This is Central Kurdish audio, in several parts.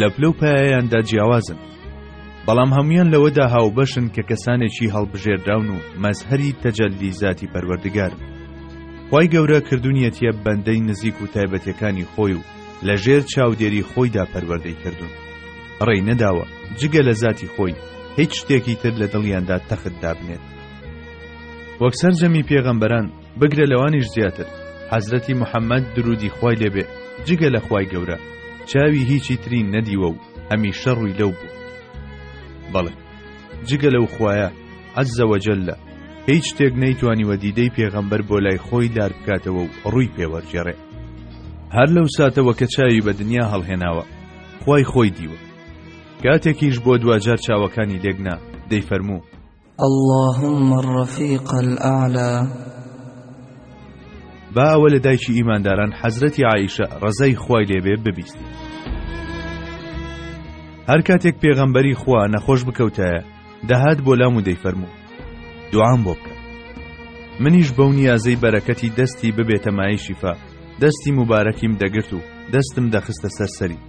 لە پلە و پایەیاندا جیاوازن بەڵام هەمویان لەوەدا هاوبەشن کە کەسانێکی هەڵبژێردراون و مەزهری تەجەلی زیاتی پەروەردگار خی گەورە کردوونیەتە بەندەی نزیک و تایبەتەکانی خۆی و لە ژێر چاودێری خۆیدا پەروەردەی کردوون ڕێی نەداوە جگە لە زیاتی خۆی هیچ شتێکی تر لە دڵیاندا تەخت دابنێت وەک سەرجەمی پێغەمبەران بگرە لەوانیش زیاتر حەزرەتی محەممەد درودی خی لێبێ جگە لە خی گەورە چاوی هیچی تری نەدیوە و هەمی شەڕووی لەو بوو بەڵێ جگە لەو خویە عەزەوەجل لە هیچ شتێک نەیتوانیوە دیدەی پێغەمبەر بۆ لای خۆی لار بکاتەوە و ڕووی پێوەرجێڕێ هەر لەو ساتەوە کە چاوی بە دنیا هەڵهێناوە خی خۆی دیوە کاتێکیش بۆ دواجار چاوەکانی لێکنا دەیفەرموو اللهم الرفیق الاعلی با ئەوە لە دایکی ئیمانداران حەزرەتی عیشە ڕزای خوای لێبێ ببیست هەر کاتێک پێغەمبەری خوا نەخۆش بکەوتایە دەهات بۆ لام و دەیفەرموو دوام بۆ بکە منیش بەو نیازەی بەرەکەتی دەستی ببێتە مای شیفا دەستی مبارەکیم دەگرت و دەستم دەخستە سەرسەری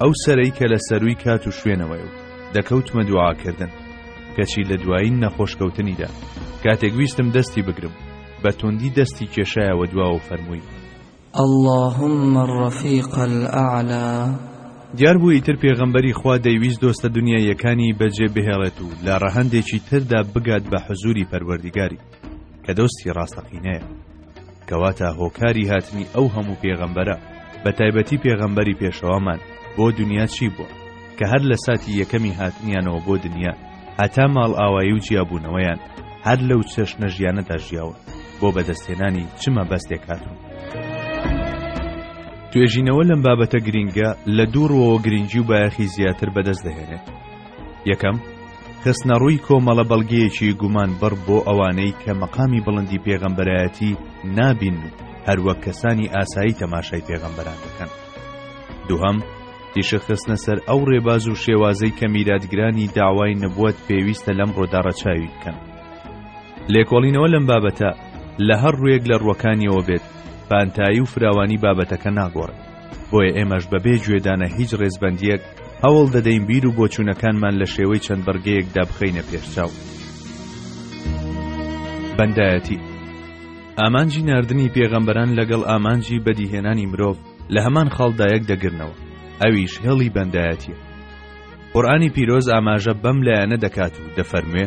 ئەو سەرەی کە لە سەرووی کات و شوێنەوەی و دەکەوتمە دوعاکردن کەچی لە دوایین نەخۆشکەوتنیدا کاتێک ویستم دەستی بگرم بە توندی دەستی کێشایەوە دواوە فەرمووی اللهم الرفیق الأعلى دیار بوو ئیتر پێغەمبەری خوا دەیویست دۆستە دنیاییەکانی بەجێ بهێڵێت و لە ڕەهەندێکی تردا بگات بە حزوری پەروەردیگاری کە دۆستی ڕاستەقینەیە کەواتە هۆکاری هاتنی ئەو هەموو پێغەمبەرە بە تایبەتی پێغەمبەری پێشەوامان بۆ دنیا چی بووە کە هەر لە ساتی یەکەمی هاتنیانەوە بۆ دنیا هەتا ماڵ ئاوایی و جیابوونەوەیان هەر لەو چەشنە ژیانەدا ژیاون بۆ بەدەستێنانی چمە بەستێک هاتون توێژینەوە لەم بابەتە گرینگە لە دووڕەوە گرنگی و بایەخی زیاتر بەدەست دەهێنێت یەکەم خستنەڕووی کۆمەڵە بەڵگەیەکی گومان بڕ بۆ ئەوانەی کە مەقامی بڵندی پێغەمبەرایەتی نابین هەروەک کەسانی ئاسایی تەماشای پێغەمبەران دەکەن دووهەم تیشە خستنە سەر ئەو ڕێباز و شێوازەی کە میراتگرانی داوای نەبووت پێویستە لەم ڕۆدا ڕەچاوی بکەن لێکۆڵینەوە لەم بابەتە لە هەر ڕوێک لە ڕوەکانیەوە بێت پانتایی و فراوانی بابەتەکە ناگۆڕێت بۆیە ئێمەش بەبێ گوێدانە هیچ ڕێزبندیەک هەوڵ دەدەین بیر و بۆچوونەکانمان لە شێوەی چەند بڕگەیەکدا بخەینە پێشچاو بەندایەتی ئامانجی نردنی پێغەمبەران لەگەڵ ئامانجی بەدیهێنانی مرۆڤ لە هەمان خاڵدایەک دەگرنەوە ئەویش هێڵی بەندایەتیە قورآانی پیرۆز ئاماژە بەم لایەنە دەکات و دەفەرموێ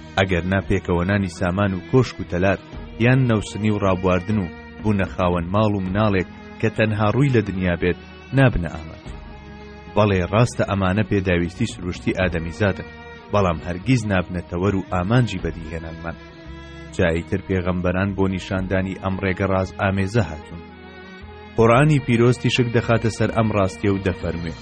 ئەگەر نا پێکەوەنانی سامان و کۆشک و تەلار یان نەوسنی و ڕابواردن و بوونە خاوەن ماڵ و مناڵێک کە تەنها ڕووی لە دنیا بێت نابنە ئامانج بەڵێ ڕاستە ئەمانە پێداویستی سروشتی ئادەمیزادن بەڵام هەرگیز نابنە تەوەر و ئامانجی بەدیهێنانمان جایی تر پێغەمبەران بۆ نیشاندانی ئەم ڕێگە ڕاز ئامێزە هاتوون قۆڕانی پیرۆستی شک دەخاتە سەر ئەم ڕاستیە و دەفەرموێت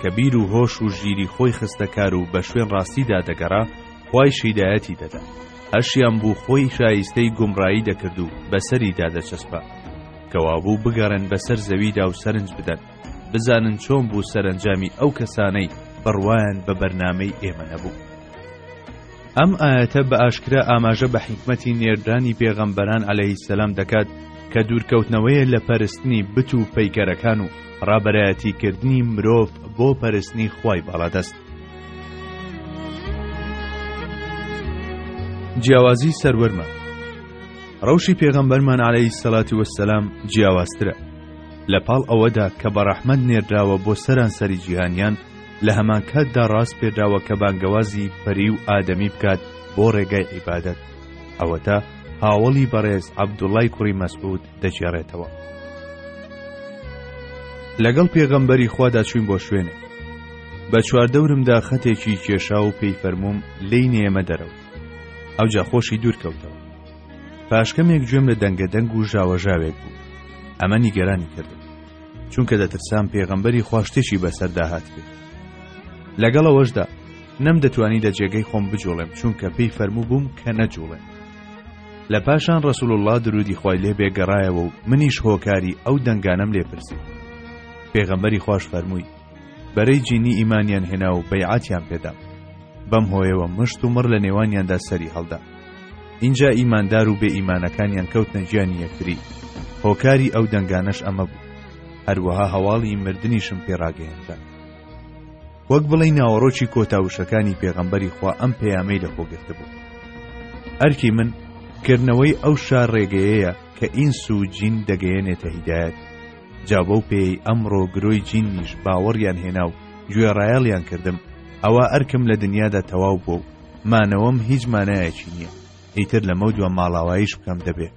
کە بیر و هۆش و ژیری خۆی خستە کار و بە شوێن ڕاستیدا دەگەڕا خوای شیدایەتی دەدا هەشیان بوو خۆی شایستەی گومڕایی دەکرد و بەسەریدا دەچەسپا کەوابوو بگەڕێن بەسەر زەویدا و سەرنج بدەن بزانن چۆن بوو سەرنجامی ئەو کەسانەی بڕوایان بە بەرنمەی ئێمە نەبوو ئەم ئاەتە بە ئاشکرا ئاماژە بە حیکمەتی نێردرانی پێغەمبەران عليهەی سەسلام دەکات کە دوورکەوتنەوەیە لە پەرستنی بت و پەیکەرەکان و ڕابەرایەتی کردنی مرۆڤ بۆ پەرستنی خوای باڵادەست جیاوازی سەروەرمان ڕەوشی پێغەمبەرمان عليهەی سەڵاتی وەسەلام جیاوازترە لە پاڵ ئەوەدا کە بە ڕەحمەد نێردراوە بۆ سەرانسەری جیهانیان لە هەمان کاتدا ڕاست پێدراوە کە بانگەوازی پەری و ئادەمی بکات بۆ ڕێگای عیبادەت ئەوەتا هاوڵی بەڕێز عەبدوڵای کوڕی مەسعود دەگێڕێتەوە لەگەڵ پێغەمبەری خوادا چوین بۆ شوێنێک بە چواردەورمدا خەتێکی کێشا و پێی فەرمووم لی نێمە دەرەوە ئەو جاخۆشی دوورکەوتەوە پاشکەمێک گوێم لە دەنگە دەنگ و ژاوەژاوێک بوو ئەمە نیگەرانی کردم چونکە دەترسام پێغەمبەری خواشتێکی بەسەردا هات بێت لەگەڵەوەشدا نەم دەتوانی لە جێگەی خۆم بجوڵێم چونکە پێی فەرموو بووم کە نەجوڵێم لە پاشان ڕسول الله درودی خۆی لێ بێگەڕایەوە و منیش هۆکاری ئەو دەنگانم لێپرسی پێغەمبەری خۆش فەرمووی بەرەی جینی ئیمانیان هێنا و بەیعاتیان پێدا بەم هۆیەوە مشت و مڕ لە نێوانیاندا سەری هەڵدا اینجا ئیماندار و بێ ئیمانەکانیان کەوتنە گیانی یەکتری هۆکاری ئەو دەنگانەش ئەمە بوو هەروەها هەواڵی مردنیشم پێڕاگەیاندا وەک بڵێی ناوەڕۆکی کۆتا وشەکانی پێغەمبەری خوا ئەم پەیامەی لە خۆگرتبوو ئەرکی من کردنەوەی ئەو شار ڕێگەیەیە کە ئینس و جین دەگەیەنێتە هیدایەت جا بەو پێی ئەمڕۆ گرۆی جیننیش باوەڕیان هێنا و گوێڕایەڵیان کردم ئەوە ئەرکم لە دنیادا تەواو بۆ و مانەوەم هیچ مانایەکی نییە ئیتر لەمە دو ماڵاوایش بکەم دەبێت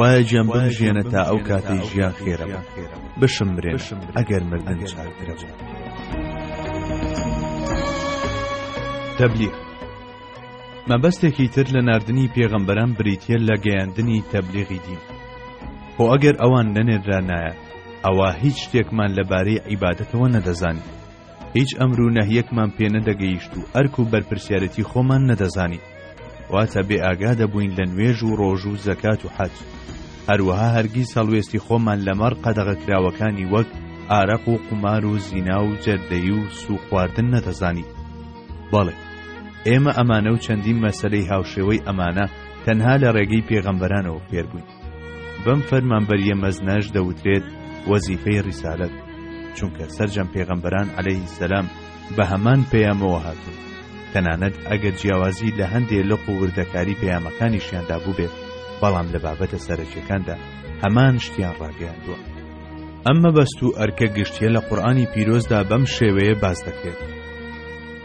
خوایە گیان بمژێنە تا ئەو کاتەی ژیان خێرە بشم مرێن ئەگەر مردن چاکرە بوو تەبلیغ مەبەستێکی تر لە نردنی پێغەمبەران بریتە لە گەیاندنی تەبلیغی دین خۆ ئەگەر ئەوان نەنێرانایە ئەوە هیچ شتێکمان لەبارەی عیباەتەوە نەدەزانین هیچ ئەمر و نەهیەکمان پێ نەدەگەیشت و ئەرک و بەرپرسیارەتی خۆمان نەدەزانی واتە بێ ئاگا دەبووین لە نوێژ و ڕۆژ و زەکات و حەج هەروەها هەرگیز هەڵوێستی خۆمان لەمەڕ قەدەغەکراوەکانی وەک ئارەق و قومار و زینا و جەردەی و سو خواردن نەدەزانی بەڵێ ئێمە ئەمانە و چەندین مەسلەی هاوشێوەی ئەمانە تەنها لە ڕێگەی پێغەمبەرانەوە فێربووین بەم فەرمانبەریە مەزنەش دەوترێت وەزیفەی ڕیسالەت چونکە سەرجەم پێغەمبەران عليهەی سەسلام بە هەمان پەیامەوە هاتون تەنانەت ئەگەر جیاوازی لە هەندێ لەق و وردەکاری پەیامەکانیشیاندا بووبێت بەڵام لە بابەتە سەرەکیەکاندا هەمان شتیان ڕاگەیاندووە ئەمە بەست و ئەرکە گشتیە لە قورآانی پیرۆزدا بەم شێوەیە باز دەکرێت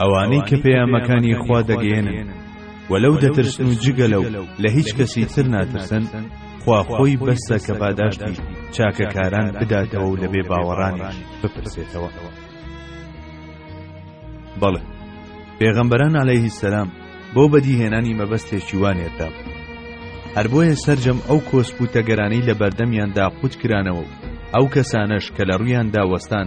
ئەوانەی کە پەیامەکانی خوا دەگەیەنن و لەو دەترسن و جگە لەو لە هیچ کەسی تر ناترسن خوا خۆی بەسە کە پاداشتی چاکەکاران بداتەوە و لە بێ باوەڕانیش بپرسێتەوە بەڵێ پێغەمبەران عەلەیهی سەلام بۆ بەدیهێنانی مەبەستێکی وانێتدا هەر بۆیە سرجەم ئەو کۆسپ و تەگەرانەی لە بەردەمیاندا قووت کرانەوە و ئەو کەسانەش کە لە ڕوویان داوەستان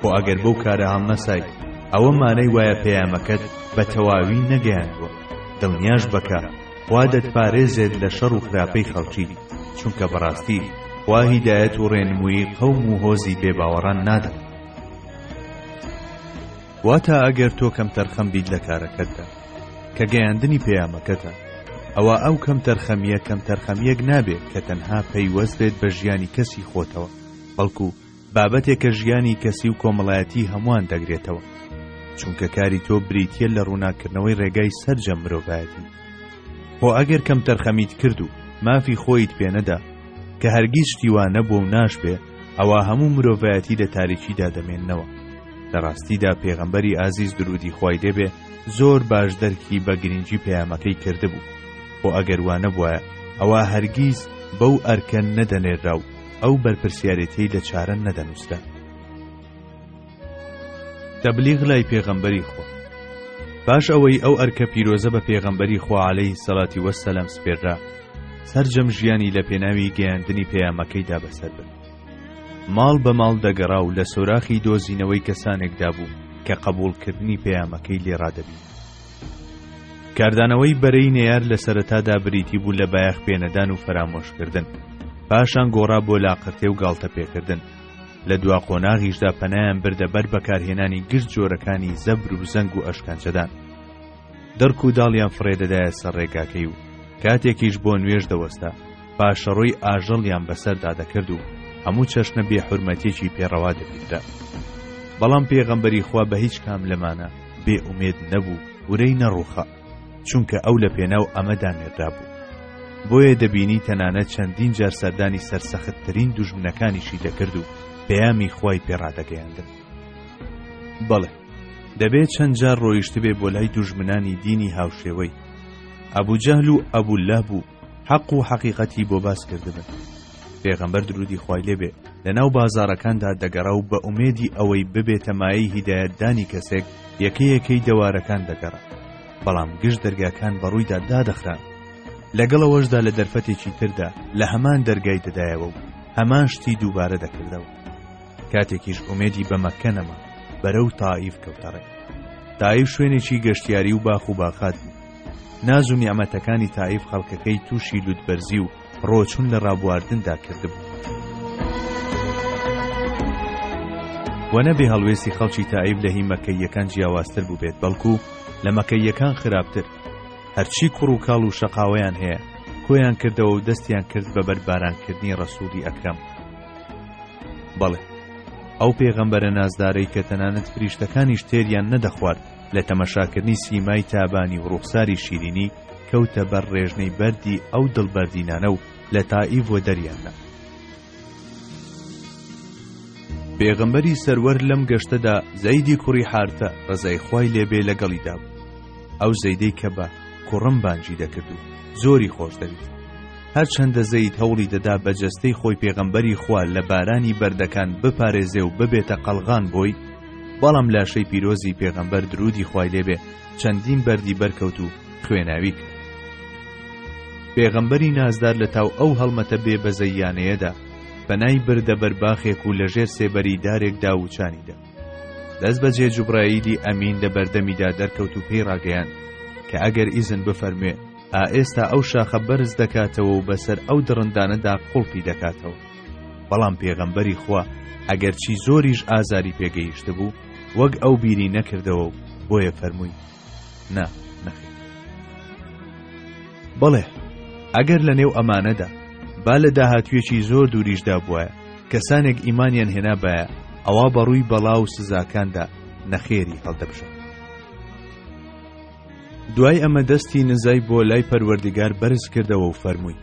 خۆ ئەگەر بەو کارە هەڵنەسای ئەوە مانای وایە پەیامەکەت بە تەواوی نەگەیاندووە دڵنیاش بەکە خوا دەتپارێزێت لە شەڕ و خراپەی خەڵکی چونکە بەڕاستی خوا هیدایەت و ڕێنمووی قەوم و هۆزی بێباوەڕان نادەن واتا ئەگەر تۆ کەم تەرخەم بیت لە کارەکەتدا کە گەیاندنی پەیامەکەتە ئەوە ئەو کەم تەرخەمیە کەم تەرخەمیەک نابێت کە تەنها پەیوەست بێت بە ژیانی کەسی خۆتەوە بەڵکو بابەتێکە ژیانی کەسی و کۆمەڵایەتی هەمووان دەگرێتەوە چونکە کاری تۆ بریتە لە ڕووناکردنەوەی ڕێگای سەررجە مرۆڤایەتی خۆ ئەگەر کەم تەرخەمیت کرد و مافی خۆیت پێنەدا کە هەرگیز شتیوانە بۆ و ناشبێ ئەوە هەموو مرۆڤایەتی لە تاریکیدا دەمێنەوە لە ڕاستیدا پێغەمبەری ئازیز درودی خی دەبێ زۆر باش دەرکی بە گرنگی پەیامەکەی کردبوو بۆ ئەگەروانە بواە ئەوە هەرگیز بەو ئەرکەن نەدەنێرا و ئەو بەرپرسیارێتیەی لە چارەن نەدەنووسرا تەبلیغ لای پێغەمبەری خۆ پاش ئەوەی ئەو ئەرکە پیرۆزە بە پێغەمبەری خوعاالەی سەڵاتی وەسەلام سپێررا سرجەم ژیانی لە پێناوی گەیاندنی پەیامەکەیدا بەسەر بن ماڵ بە ماڵ دەگەڕا و لە سۆراخی دۆزینەوەی کەسانێکدا بوو کە قبولکردنی پەیامەکەی لێڕادەبی کاردانەوەی بەرەی نەیار لە سەرەتادا بریتی بوو لە بایەخ پێنەدان و فەرامۆشکردن پاشان گۆڕا بۆ لاقرتێ و گاڵتە پێکردن لە دوا قۆناغیشدا پەنایان بردە بەر بەکارهێنانی گشت جۆرەکانی زەبر و زەنگ و ئەشکەنجەدان دڕک و داڵیان فڕێدەدایە سەر ڕێگاکەی و کاتێکیش بۆ نوێش دەوەستا پاشەڕۆی ئاژەڵیان بەسەردا دەکرد و هەموو چەشنە بێ حرمەتێکی پێڕەوا دەبیندرا بەڵام پێغەمبەری خوا بە هیچ کام لەمانە بێ ئومێد نەبوو ورەی نەڕوخە چونکە ئەو لە پێناو ئەمەدا نێردا بوو بۆیە دەبینی تەنانە چەندین جار سەردانی سەرسەختترین دوژمنەکانیشی دەکرد و پەیامی خوای پێڕادەگەیاندن بەڵێ دەبێت چەند جار ڕۆیشتبێ بۆ لای دوژمنانی دینی هاوشێوەی ئەبوو جەهل و ئەبوو لە بوو حەق و حەقیقەتی بۆ باس کردبن پێغەمبەر درودی خوای لێبێ لەناو بازارەکاندا دەگەڕا و بە ئومێدی ئەوەی ببێتە مایەی هیدایەتدانی کەسێک یەکەیەکەی دەوارەکان دەگەڕا بەڵام گشت دەرگاکان بەڕوویدا دادەخران لەگەڵەوەشدا لە دەرفەتێکی تردا لە هەمان دەرگای دەدایەوە و هەمان شتی دووبارە دەکردەوە کاتێکیش ئومێدی بە مەکە نەما بەرەو تائیف کەوتەڕێ تائیف شوێنێکی گەشتیاری و باخ و باخات بوو ناز و نیعمەتەکانی تائیف خەڵکەکەی تووشی لوتبەرزی و ڕۆچون لە ڕابواردندا کردبوو و نەبێ هەڵوێستی خەڵکی تائیب لە هی مەکەیەکان جیاوازتر بووبێت بەڵکو لە مەکەیەکان خراپتر هەرچی کوڕ و کاڵ و شەقاوەیان هەیە کۆیان کردەوە و دەستیان کرد بە بەربارانکردنی ڕسووری ئەکرەم بەڵێ ئەو پێغەمبەرە نازدارەی کە تەنانەت فریشتەکانیش تێریان نەدەخوارد لە تەمەشاکردنی سیمای تابانی و ڕووخساری شیرینی کەوتە بەر ڕێژنەی بەردی ئەو دڵ بەردینانە و لە تائیڤ و دەریاندا پێغەمبەری سەروەر لەم گەشتەدا زەیدی کوڕی حارتە ڕزای خی لێبێ لەگەڵیدا بوو ئەو زەیدەی کە بە کوڕم بانجی دەکرد و زۆری خۆش دەویست هەرچەندە زەید هەوڵی دەدا بە جەستەی خۆی پێغەمبەری خوا لە بارانی بەردەکان بپارێزێ و ببێتە قەلغان بۆی بەڵام لاشەی پیرۆزی پێغەمبەر درودی خوای لێبێ چەندین بەردی بەرکەوت و خوێناوی کرد پێغەمبەری نازدار لە تاو ئەو هەڵمەتە بێ بەزەیانەیەدا پەنای بردە بەرباخێک و لەژێر سێبەری دارێکدا وچانیدا دەست بەجێ جوبراییدی ئەمین لە بەردەمیدا دەرکەوت و پێی ڕاگەیان کە ئەگەر ئیزن بفەرموێ ئا ئێستا ئەو شاخە بەرز دەکاتەوە و بەسەر ئەو دڕندانەدا قوڵپی دەکاتەوە بەڵام پێغەمبەری خوا ئەگەرچی زۆریش ئازاری پێگەیشت بوو وەک ئەو بیری نەکردەوە و بۆیە فەرمووی نا نەخێ بەڵێ ئەگەر لە نێو ئەمانەدا با لە داهاتویەکی زۆر دووریشدا بواە کەسانێک ئیمانیان هێنابایە ئەوا بەڕووی بەڵا و سزاکاندا نەخێری هەڵدەبژە دوای ئەمە دەستی نزای بۆ لای پەروەردگار بەرز کردەوە و فەرمووی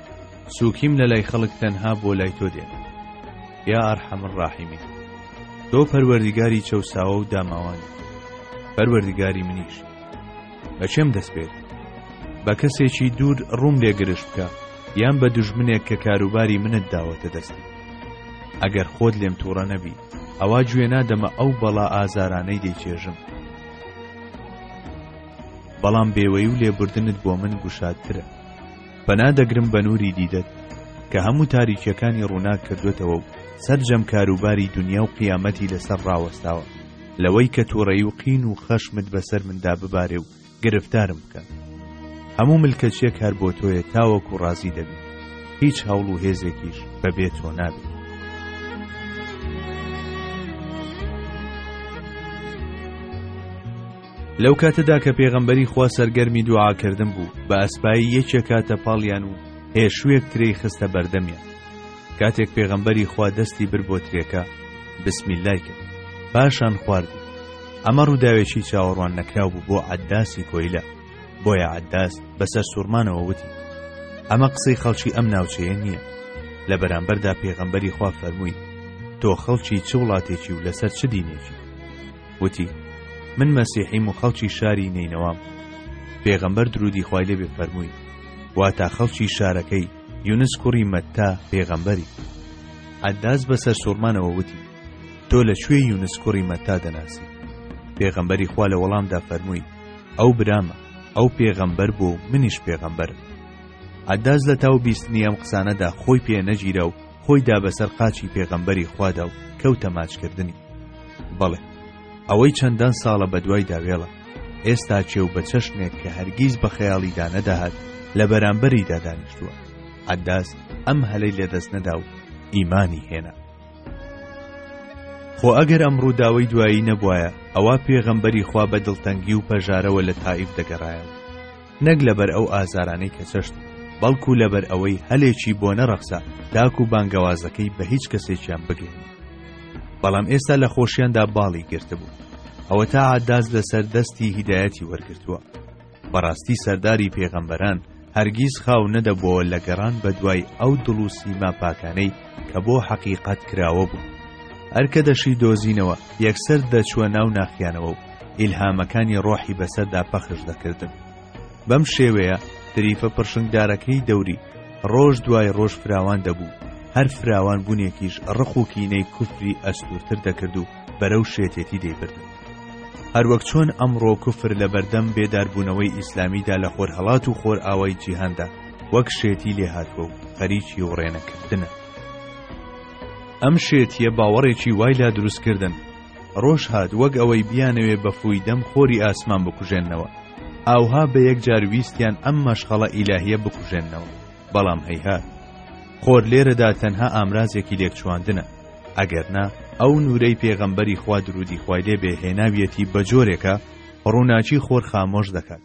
سوکیم لە لای خەڵک تەنها بۆ لای تۆ دێن یا ئارحەم ڕاحیمی تۆ پەروەردیگاری چەساوە و داماوانی پەروەردیگاری منیش بە چێم دەست پێت بە کەسێکی دوور ڕووم لێ گرش بکە یان بە دژمنێک کە کاروباری منت داوەتە دەستی ئەگەر خۆت لێم تووڕە نەبی ئەوا گوێ نادەمە ئەو بەڵا ئازارانەی دەیچێژم بەڵام بێوەی و لێبوردنت بۆ من گوشادترە پەنا دەگرم بە نووری دیدەت کە هەموو تاریکیەکانی ڕووناک کردوێتەوە و سەرجەم کاروباری دنیا و قیامەتی لەسەر ڕاوەستاوە لەوەی کە تووڕەی و قین و خەشمت بەسەر مندا ببارێ و گرفتارم بکە هەموو ملکەچیە کار بۆ تۆیە تاوەک و ڕازی دەبی هیچ هەوڵ و هێزێکیش بەبێ تۆ نابێت لەو کاتەدا کە پێغەمبەری خوا سەرگەرمی دوعاکردن بوو بە ئەسپایی یەکێکە تەپاڵیان و هێشوێک ترێی خستە بەردەمیان کاتێک پێغەمبەری خوا دەستی بر بۆ ترێکە بسمیل لای کرد پاشان خواردی ئەمە ڕووداوێکی چاوەڕوان نەکراو بوو بۆ عداسی کۆیلە بۆیە عداس بەسەر سوورمانەوە وتی ئەمە قسەی خەڵکی ئەم ناوچەیە نییە لە بەرامبەردا پێغەمبەری خوا فەرمووی تۆ خەڵکی چ وڵاتێکی و لەسەر چ دینێکی وتی من مەسیحیم و خەڵکی شاری نینەوام پێغەمبەر درودی خوای لێ بێ فەرمووی واتا خەڵکی شارەکەی یونس کوڕی مەتتا پێغەمبەری عداز بەسەر سوورمانەوە وتی تۆ لە کوێ یونس کوڕی مەتا دەناسی پێغەمبەری خوا لە وەڵامدا فەرمووی ئەو برامە ئەو پێغەمبەر بۆ منیش پێغەمبەر عداز لە تاو بیستنی ئەم قسانەدا خۆی پێ نەگیرا و خۆی دا بەسەر قاچی پێغەمبەری خوادا و کەوتە ماچکردنی بەڵێ ئەوەی چەندان ساڵە بەدوای داوێڵە ئێستا چێ و بە چەشنێک کە هەرگیز بە خەیاڵیدا نەدەهات لە بەرامبەریدا دانیشتووە عداس ئەم هەلەی لەدەست نەدا و ئیمانی هێنا خۆ ئەگەر ئەم ڕووداوەی دوایی نەبواە ئەوە پێغەمبەری خوا بە دڵتەنگی و پەژارەوە لە تائیف دەگەڕایەوە نەک لەبەر ئەو ئازارانەی کە چەشت بەڵکو لەبەر ئەوەی هەلێکی بۆ نەڕەخسا تاکو بانگەوازەکەی بە هیچ کەسێکیان بگرن بەڵام ئێستا لە خۆشیاندا باڵی گرتبوو ئەوە تا عاداز لەسەر دەستی هیدایەتی وەرگتووە بەڕاستی سەرداری پێغەمبەران هەرگیز خاو نەدەبەوە لە گەڕان بە دوای ئەو دڵ و سیما پاکانەی کە بۆ حەقیقەت کراوە بوو ئەرکە دەشی دۆزینەوە یەکسەر دەچووە ناو ناخیانەوە و ئیلهامەکانی ڕۆحی بەسەردا پەخش دەکردن بەم شێوەیە تریفە پرشنگدارەکەی دەوری ڕۆژ دوای ڕۆژ فراوان دەبوو هەر فراوان بوونێکیش ڕق و کینەی کوفری ئەستورتر دەکرد و بەرەو شێتێتی دەیبرد هەروەک چۆن ئەمڕۆ کوفر لە بەردەم بێداربوونەوەی ئیسلامیدا لە خۆرهڵات و خۆر ئاوای جیهاندا وەک شێتی لێهاتوە و خەریکی وڕێنەکردنە ئەم شێتیە باوەڕێکی وای لا دروستکردن ڕۆژ هات وەک ئەوەی بیانەوێ بە فووی دەم خۆری ئاسمان بکوژێنەوە ئاوها بە یەکجار ویستیان ئەم مەشخەڵە ئیلاهە بکوژێنەوە بەڵام هەیهات خۆر لێرەدا تەنها ئامرازێکی لێکچواندنە ئەگەرنا ئەو نورەی پێغەمبەری خوا درودی خوای لێ بێ هێناویەتی بە جۆرێکە ڕووناچی خۆر خامۆش دەکات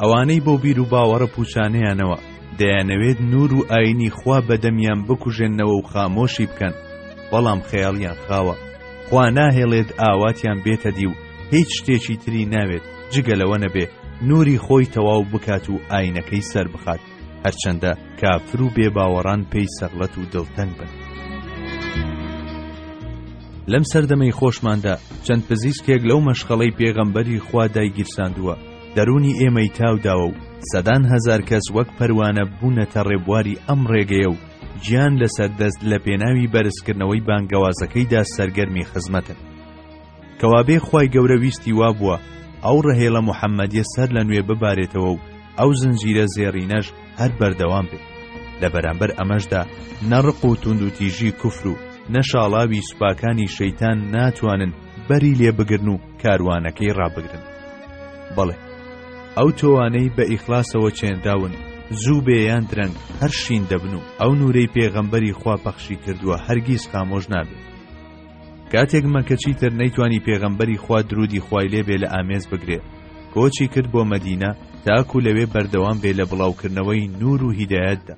ئەوانەی بەو بیر و باوەڕە پوچانەیانەوە دەیانەوێت نور و ئاینی خوا بەدەمیان بکوژێنەوە و خامۆشی بکەن بەڵام خەیاڵیان خاوە خوا ناهێڵێت ئاواتیان بێتە دی و هیچ شتێکی تری ناوێت جگە لەوە نەبێ نوری خۆی تەواو بکات و ئاینەکەی سەر بخات هەرچەندە کافر و بێباوەڕان پێی سەغڵەت و دڵتەنگ بن لەم سەردەمەی خۆشماندا چەند پزیسکێک لەو مەشخەڵەی پێغەمبەری خوا دایگیرساندووە دەرونی ئێمەی تاوداوە و سەدان هەزار کەس وەک پەروانە بوونەتە ڕێبواری ئەم ڕێگەیە و گیان لەسەر دەست لە پێناوی بەرزکردنەوەی بانگەوازەکەیدا سەرگەرمی خزمەتن کەوابێ خی گەورە ویستی وابووە ئەو ڕەهێڵە محەممەدیە سەر لە نوێ ببارێتەوە و ئەو زنجیرە زێڕینەش هەر بەردەوام بێت لە بەرامبەر ئەمەشدا نەڕق و تونند و تیژی کوفر و نەشاڵاوی سوپاکانی شەیتان ناتوانن بەری لێ بگرن و کاروانەکەی ڕابگرن بەڵێ ئەو تۆوانەی بە ئیخلاسەوە چێنراون زوو بێیان درەنگ هەر شین دەبن و ئەو نورەی پێغەمبەری خوا پەخشی کردووە هەرگیز خامۆش نابێت کاتێک مەکە چیتر نەیتوانی پێغەمبەری خوا درودی خوای لێ بێ لە ئامێز بگرێ کۆچی کرد بۆ مەدینە تاکو لەوێ بەردەوام بێ لە بڵاوکردنەوەی نور و هیدایەتدا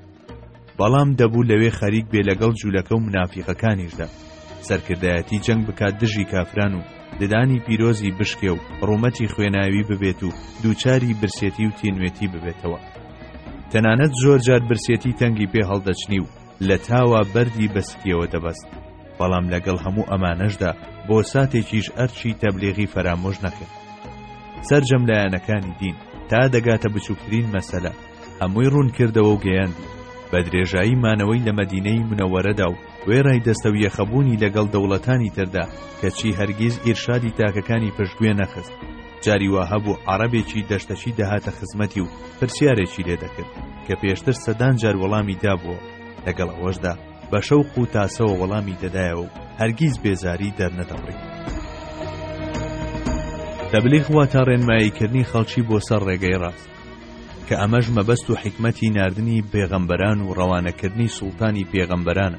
بەڵام دەبوو لەوێ خەریک بێ لەگەڵ جوولەکە و منافیقەکانیشدا سەرکردایەتی جەنگ بکات دژی کافران و ددانی پیرۆزی بشکێ و ڕوومەتی خوێناوی ببێت و دووچاری برسێتی و تینوێتی ببێتەوە تەنانەت زۆرجار برسێتی تەنگی پێ هەڵدەچنی و لە تاوا بەردی بە سکیەوە دەبەست بەڵام لەگەڵ هەموو ئەمانەشدا بۆ ساتێکیش ئەرچی تەبلیغی فەرامۆش نەکرد سرجەم لایەنەکانی دین تا دەگاتە بچووکترین مەسەلە هەمووی ڕوونکردەوە و گەیاندی بە درێژایی مانەوەی لە مەدینەی منەوەرەدا و وێڕای دەستە و یەخەبوونی لەگەڵ دەوڵەتانی تردا کەچی هەرگیز ئیرشادی تاکەکانی پشتگوێ نەخست جاری وا هەبوو عەڕەبێکی دەشتەکی دەهاتە خزمەتی و پرسیارێکی لێ دەکرد کە پێشتر سەدان جار وەڵامی دابووە لەگەڵ ئەوەشدا بە شەوق و تاسەوە وەڵامی دەدایەوە و هەرگیز بێزاری دەرنەدەڕی تەبلیغ وا تا ڕێنماییکردنی خەڵکی بۆ سەر ڕێگەی ڕاست کە ئەمەش مەبەست و حکمەتی ناردنی بێغەمبەران و ڕەوانەکردنی سوڵتانی پێغەمبەرانە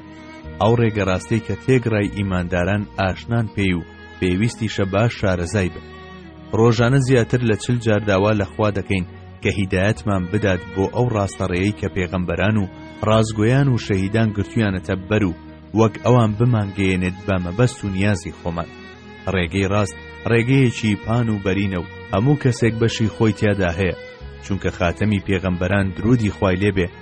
ئەو ڕێگەڕاستەی کە تێگڕای ئیمانداران ئاشنان پێی و پێویستیشە باش شارەزای بن ڕۆژانە زیاتر لە چل جارداوا لەخوا دەکەین کە هیدایەتمان بدات بۆ ئەو ڕاستەڕێی کە پێغەمبەران و ڕازگویان و شەهیدان گرتویانەتە بەر و وەک ئەوان بمانگەیەنێت بە مەبەست و نیازی خۆمان ڕێگەی ڕاست ڕێگەیەکی پان و بەرینە و هەموو کەسێک بەشی خۆی تیادا هەیە چونکە خاتەمی پێغەمبەران درودی خوای لێبێ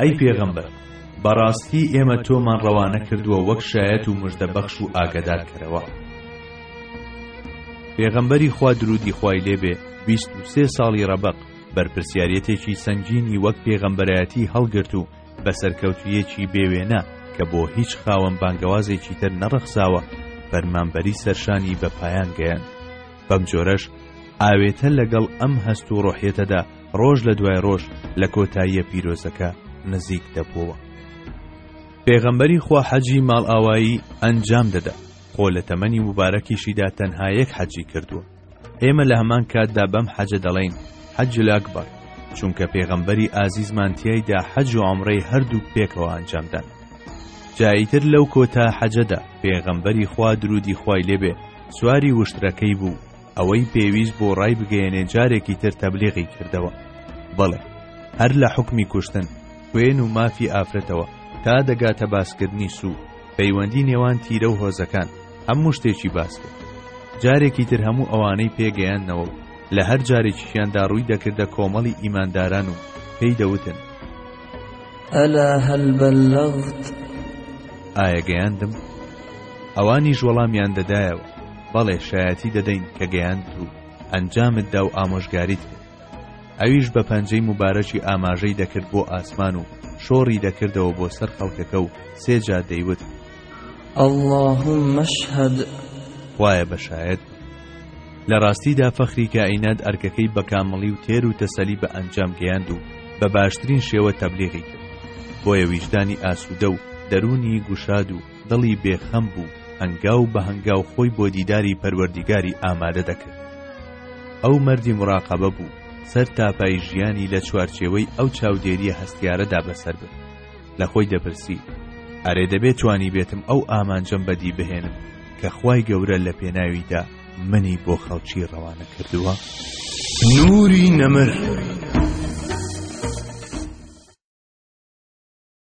ئەی پێغەمبەر بەڕاستی ئێمە تۆمان ڕەوانە کردووە وەک شایەت و مژدە بەخش و ئاگەدار کەرەوە پێغەمبەری خوا درودی خوای لێبێ بیست و سێ ساڵی ڕەبق بەرپرسیارەتێکی سنگینی وەک پێغەمبەرایەتی هەڵگرت و بە سەرکەوتویەکی بێوێنە کە بۆ هیچ خاوەن بانگەوازێکی تر نەڕەخساوە فەرمانبەری سەرشانی بە پایان گەیان بەم جۆرەش ئاوێتە لەگەڵ ئەم هەست و ڕۆحێتەدا ڕۆژ لە دوای ڕۆژ لە کۆتاییە پیرۆزەکە نزیک دەبووەوە پێغەمبەری خوا حەجی ماڵئاوایی ئەنجام دەدا خۆ لە تەمەنی مبارەکیشیدا تەنها یەک حەجی کردووە ئێمە لە هەمان کاتدا بەم حەجە دەڵین حەج لاکبەر چونکە پێغەمبەری ئازیزمان تیایدا حەج و ئەمڕەی هەردوو پێکەوە ئەنجامدان جاییتر لەو کۆتا حەجەدا پێغەمبەری خوا درودی خوای لێبێ سواری وشترەکەی بوو ئەوەی پێویست بۆ ڕای بگەیەنێ جارێکی تر تەبلیغی کردەوە بەڵێ هەر لە حکمی کوشتن خوێن و مافی ئافرەتەوە تا دەگاتە باسکردنی سوو پەیوەندی نێوان تیرە و هۆزەکان هەموو شتێکی باس کرد جارێکی تر هەموو ئەوانەی پێگەیانەوە لە هەر جارێکیشیاندا ڕووی دەکردە کۆمەڵی ئیمانداران و پێی دەوتن ئەلا هەل بەلغت ئایا گەیاندم ئەوانی ژوەڵامیان دەدایەوە بەڵێ شایەتی دەدەین کە گەیاند و ئەنجامت دا و ئامۆژگاریت کرد ئەویش بە پەنجەی مبارەکی ئاماژەی دەکرد بۆ ئاسمان و شۆڕی دەکردەوە بۆ سەر خەڵکەکە و سێجا دەیوت اللهم مەشهد خوایە بەشایەت لە ڕاستیدا فەخری کائینات ئەرکەکەی بەکامڵی و تێر و تەسەلی بە ئەنجام گەیاند و بە باشترین شێوە تەبلیغی کرد بۆیە ویژدانی ئاسوودە و دەرونی گوشاد و دڵی بێ خەم بوو هەنگاو بە هەنگاو خۆی بۆ دیداری پەروەردیگاری ئامادە دەکرد ئەو مەردی مراقەبە بوو سەر تاپای ژیانی لە چوارچێوەی ئەو چاودێریە هەستیارەدا بەسەر بێت لە خۆی دەپرسی ئەرێ دەبێت توانی بێتم ئەو ئامانجەم بەدی بهێنم کە خوای گەورە لە پێناویدا منی بۆ خەڵکی ڕەوانە کردووە نوری نەمر.